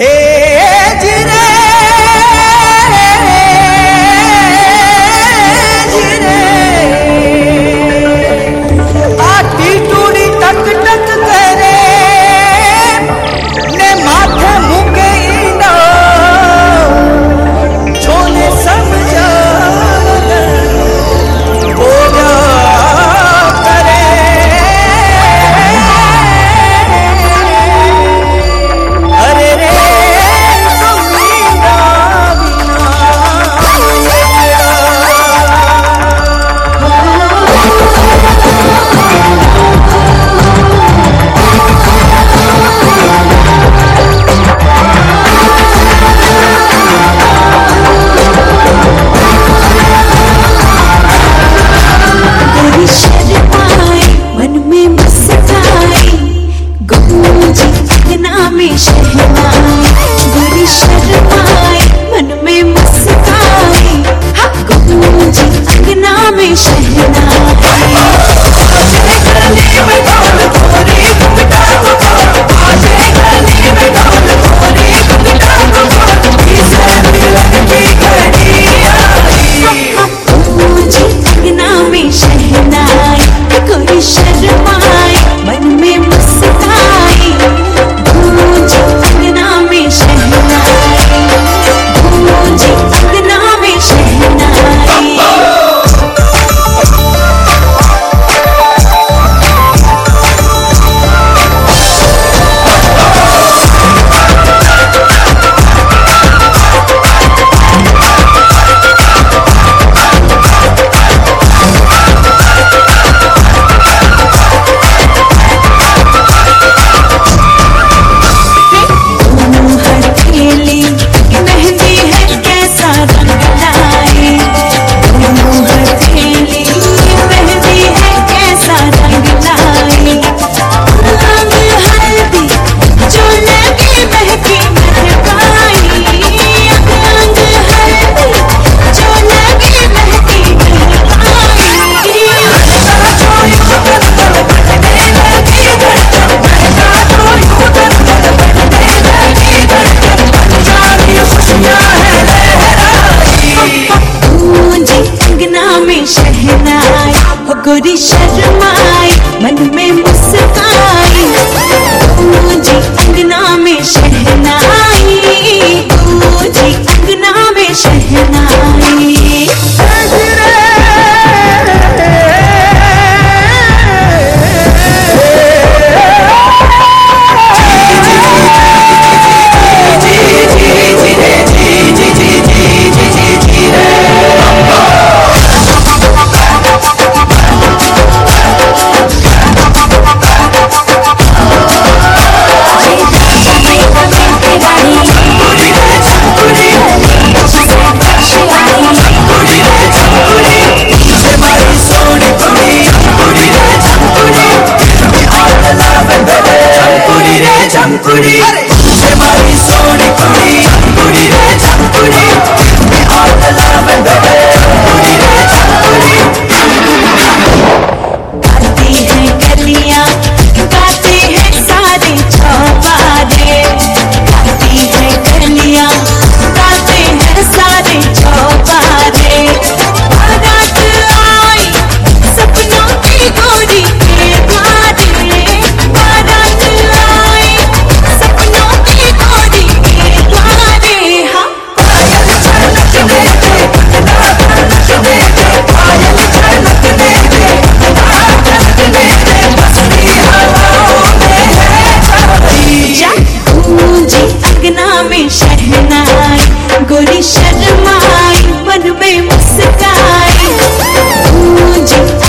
Hey! में शर्माए बड़ी शर्माए मन में मुस्काए हक हाँ जी अंगना में शहनाए Go to shed your mind, my name free. Hare. Jack.